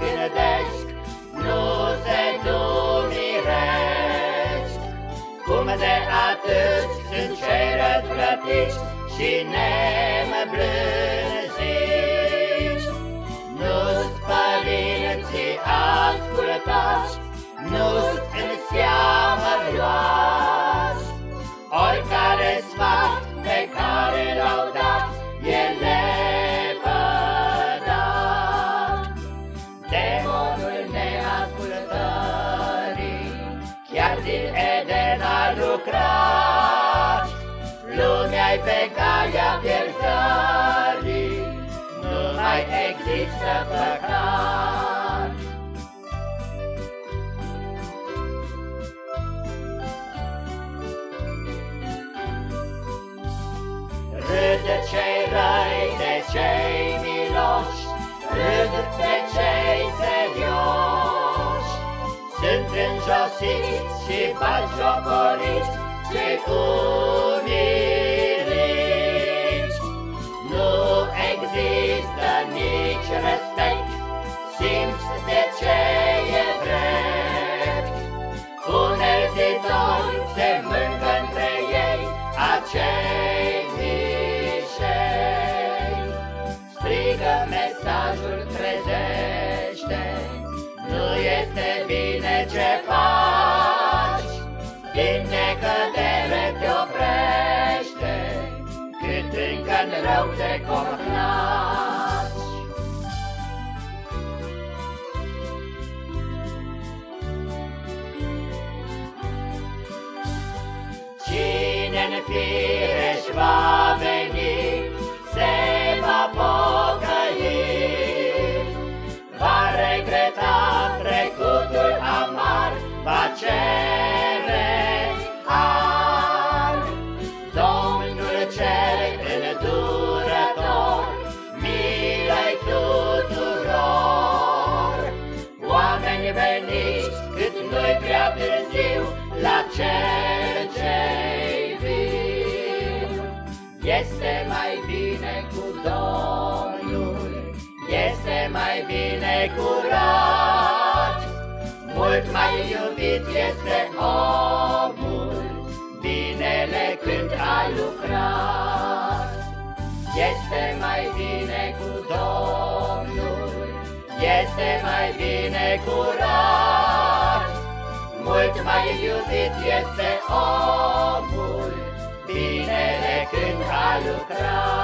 gândesc, nu se dumiresc. Cum de atât sunt cei răzvrătiți și nemblând, lucrat, lumea-i pe calea pierzării, nu mai există păcat. Râd de cei răi, de cei miloși, Râd de cei Sunt înjosiți și batjocoriți încă în rău te complaci. Cine-n fire va târziu, la cel ce-i viu. Este mai bine cu Domnul, este mai bine curat, mult mai iubit este omul, binele când a lucrat. Este mai bine cu Domnul, este mai bine curat, mult mai iubit este omul, Binele când a lucrat.